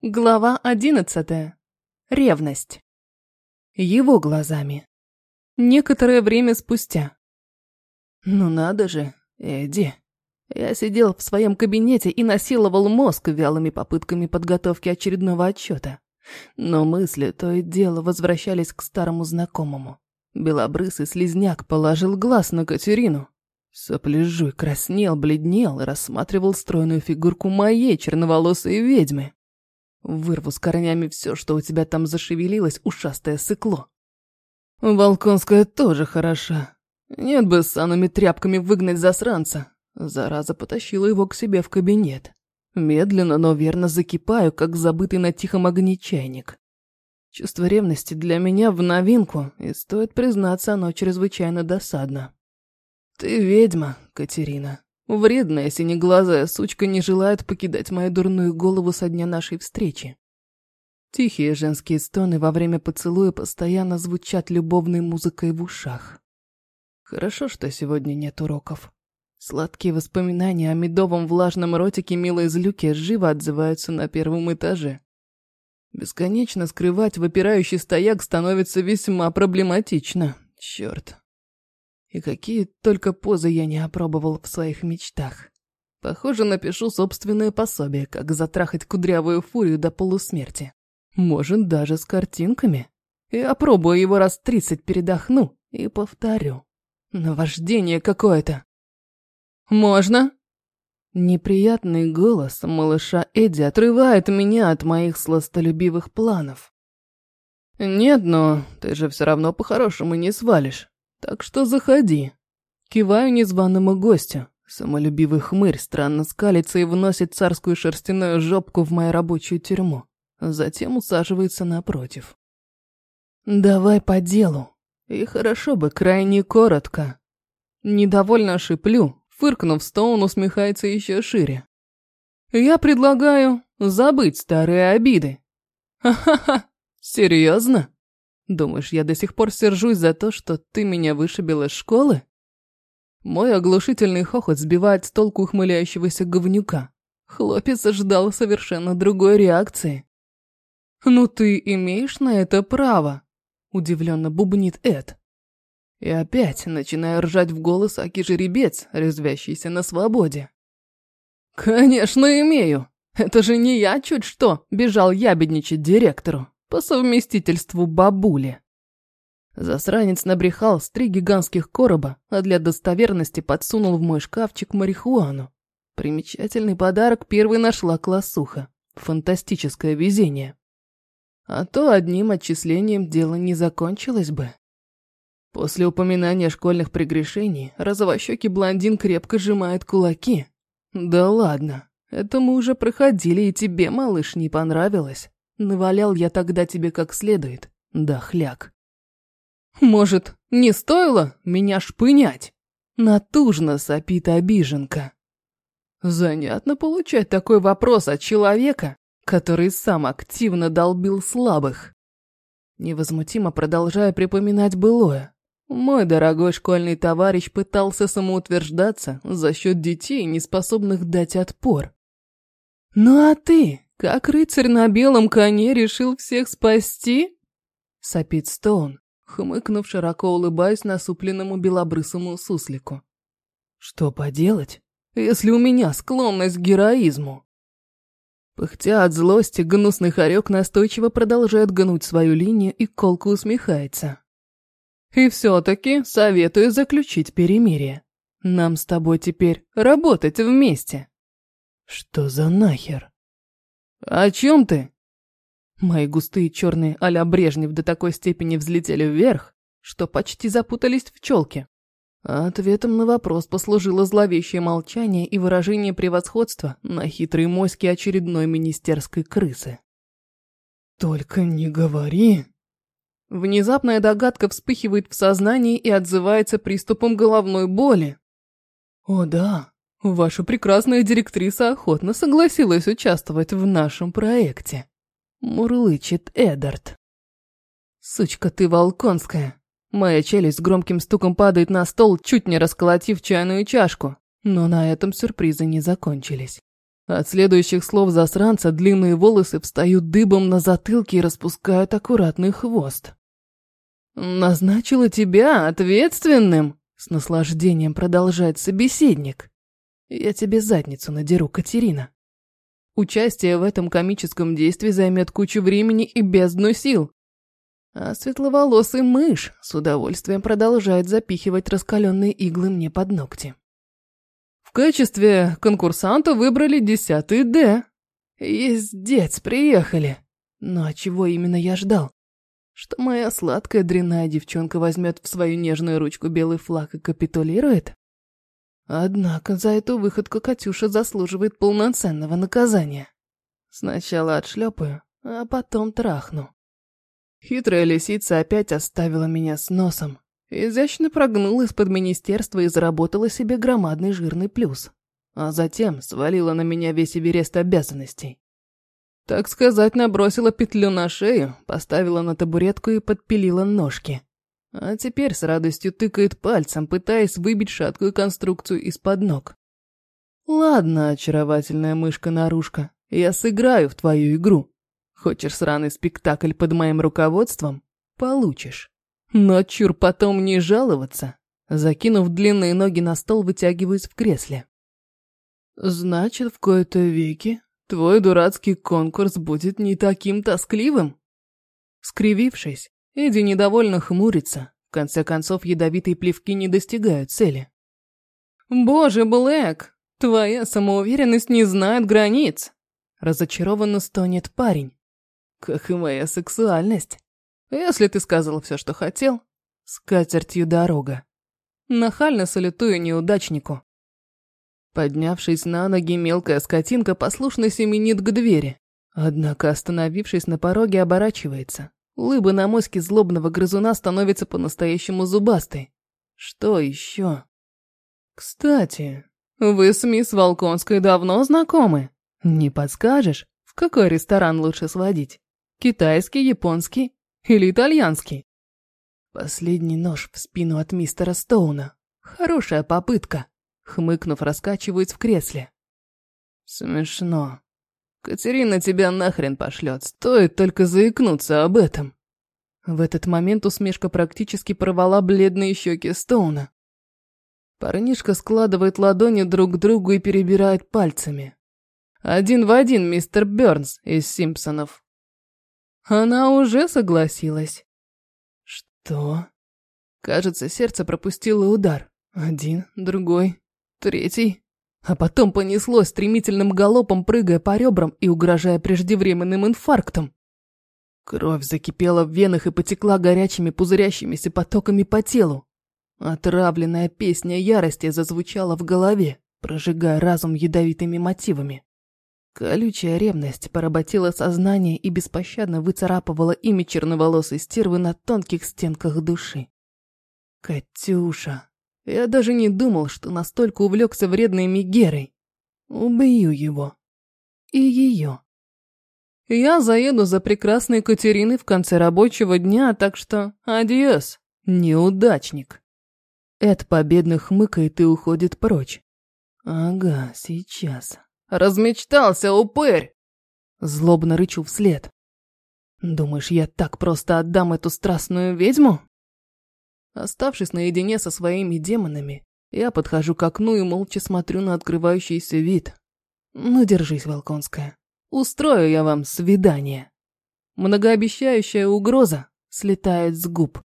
Глава одиннадцатая. Ревность. Его глазами. Некоторое время спустя. Ну надо же, Эдди. Я сидел в своем кабинете и насиловал мозг вялыми попытками подготовки очередного отчета. Но мысли то и дело возвращались к старому знакомому. Белобрысый слизняк положил глаз на Катерину. Сопляжуй краснел, бледнел и рассматривал стройную фигурку моей черноволосой ведьмы. Вырву с корнями все, что у тебя там зашевелилось, ушастое сыкло. Волконская тоже хороша. Нет бы санными тряпками выгнать засранца. Зараза потащила его к себе в кабинет. Медленно, но верно закипаю, как забытый на тихом огне чайник. Чувство ревности для меня в новинку, и стоит признаться, оно чрезвычайно досадно. Ты ведьма, Катерина. Вредная синеглазая сучка не желает покидать мою дурную голову со дня нашей встречи. Тихие женские стоны во время поцелуя постоянно звучат любовной музыкой в ушах. Хорошо, что сегодня нет уроков. Сладкие воспоминания о медовом влажном ротике милой злюки живо отзываются на первом этаже. Бесконечно скрывать выпирающий стояк становится весьма проблематично. Черт. И какие только позы я не опробовал в своих мечтах. Похоже, напишу собственное пособие, как затрахать кудрявую фурию до полусмерти. Может, даже с картинками. И опробую его раз тридцать передохну и повторю. Наваждение какое-то. «Можно?» Неприятный голос малыша Эдди отрывает меня от моих сластолюбивых планов. «Нет, но ты же все равно по-хорошему не свалишь, так что заходи». Киваю незваному гостю. Самолюбивый хмырь странно скалится и вносит царскую шерстяную жопку в мою рабочую тюрьму. Затем усаживается напротив. «Давай по делу. И хорошо бы крайне коротко». Недовольно шиплю, Фыркнув, Стоун усмехается еще шире. «Я предлагаю забыть старые обиды». «Ха-ха-ха, серьезно? Думаешь, я до сих пор сержусь за то, что ты меня вышибил из школы?» Мой оглушительный хохот сбивает с толку ухмыляющегося говнюка. Хлопец ожидал совершенно другой реакции. «Ну ты имеешь на это право», – удивленно бубнит Эд. И опять начинаю ржать в голос аки жеребец, резвящийся на свободе. «Конечно имею! Это же не я чуть что бежал ябедничать директору по совместительству бабули!» Засранец набрехал с три гигантских короба, а для достоверности подсунул в мой шкафчик марихуану. Примечательный подарок первый нашла классуха. Фантастическое везение. А то одним отчислением дело не закончилось бы. После упоминания школьных прегрешений розовощекий блондин крепко сжимает кулаки. «Да ладно, это мы уже проходили, и тебе, малыш, не понравилось. Навалял я тогда тебе как следует, да хляк». «Может, не стоило меня шпынять?» Натужно сопит обиженка. Занятно получать такой вопрос от человека, который сам активно долбил слабых. Невозмутимо продолжая припоминать былое, мой дорогой школьный товарищ пытался самоутверждаться за счет детей, не способных дать отпор. «Ну а ты, как рыцарь на белом коне, решил всех спасти?» Сопит Стоун, хмыкнув, широко улыбаясь насупленному белобрысому суслику. «Что поделать, если у меня склонность к героизму?» Пыхтя от злости, гнусный хорек настойчиво продолжает гнуть свою линию и колко усмехается. И все-таки советую заключить перемирие. Нам с тобой теперь работать вместе. Что за нахер? О чем ты? Мои густые черные а-ля Брежнев до такой степени взлетели вверх, что почти запутались в челке. ответом на вопрос послужило зловещее молчание и выражение превосходства на хитрой моське очередной министерской крысы. «Только не говори», Внезапная догадка вспыхивает в сознании и отзывается приступом головной боли. «О да, ваша прекрасная директриса охотно согласилась участвовать в нашем проекте», – мурлычет Эдард. «Сучка ты волконская!» Моя челюсть громким стуком падает на стол, чуть не расколотив чайную чашку. Но на этом сюрпризы не закончились. От следующих слов засранца длинные волосы встают дыбом на затылке и распускают аккуратный хвост. «Назначила тебя ответственным!» С наслаждением продолжает собеседник. «Я тебе задницу надеру, Катерина». Участие в этом комическом действии займет кучу времени и бездну сил. А светловолосый мышь с удовольствием продолжает запихивать раскаленные иглы мне под ногти. В качестве конкурсанта выбрали десятый Д. Ездец, приехали. Но а чего именно я ждал? Что моя сладкая дрянная девчонка возьмет в свою нежную ручку белый флаг и капитулирует? Однако за эту выходку Катюша заслуживает полноценного наказания. Сначала отшлепаю, а потом трахну. Хитрая лисица опять оставила меня с носом, Изящно прогнулась под министерство и заработала себе громадный жирный плюс. А затем свалила на меня весь Эверест обязанностей. Так сказать, набросила петлю на шею, поставила на табуретку и подпилила ножки. А теперь с радостью тыкает пальцем, пытаясь выбить шаткую конструкцию из-под ног. «Ладно, очаровательная мышка-нарушка, я сыграю в твою игру. Хочешь сраный спектакль под моим руководством? Получишь». Но чур потом не жаловаться. Закинув длинные ноги на стол, вытягиваюсь в кресле. Значит, в кои-то веки твой дурацкий конкурс будет не таким тоскливым? Скривившись, Эдди недовольно хмурится. В конце концов, ядовитые плевки не достигают цели. «Боже, Блэк, твоя самоуверенность не знает границ!» Разочарованно стонет парень. «Как и моя сексуальность!» Если ты сказал все, что хотел, с катертью дорога. Нахально салютую неудачнику. Поднявшись на ноги, мелкая скотинка послушно семенит к двери. Однако, остановившись на пороге, оборачивается. Улыба на моське злобного грызуна становится по-настоящему зубастой. Что еще? Кстати, вы с мисс Волконской давно знакомы? Не подскажешь, в какой ресторан лучше сводить? Китайский, японский или итальянский? Последний нож в спину от мистера Стоуна. Хорошая попытка. Хмыкнув, раскачиваюсь в кресле. Смешно. Катерина тебя нахрен пошлет, стоит только заикнуться об этом. В этот момент усмешка практически порвала бледные щеки Стоуна. Парнишка складывает ладони друг к другу и перебирает пальцами. Один в один мистер Бёрнс из «Симпсонов». Она уже согласилась. Что? Кажется, сердце пропустило удар. Один, другой, третий. А потом понеслось стремительным галопом, прыгая по ребрам и угрожая преждевременным инфарктом. Кровь закипела в венах и потекла горячими пузырящимися потоками по телу. Отравленная песня ярости зазвучала в голове, прожигая разум ядовитыми мотивами. Колючая ревность поработила сознание и беспощадно выцарапывала имя черноволосой стервы на тонких стенках души. Катюша. Я даже не думал, что настолько увлекся вредной Мегерой. Убью его. И ее. Я заеду за прекрасной Катериной в конце рабочего дня, так что адьос, неудачник. Эд победно хмыкает и уходит прочь. Ага, сейчас. Размечтался, упырь!» Злобно рычу вслед. «Думаешь, я так просто отдам эту страстную ведьму?» Оставшись наедине со своими демонами, я подхожу к окну и молча смотрю на открывающийся вид. Ну, держись, Волконская. Устрою я вам свидание. Многообещающая угроза слетает с губ.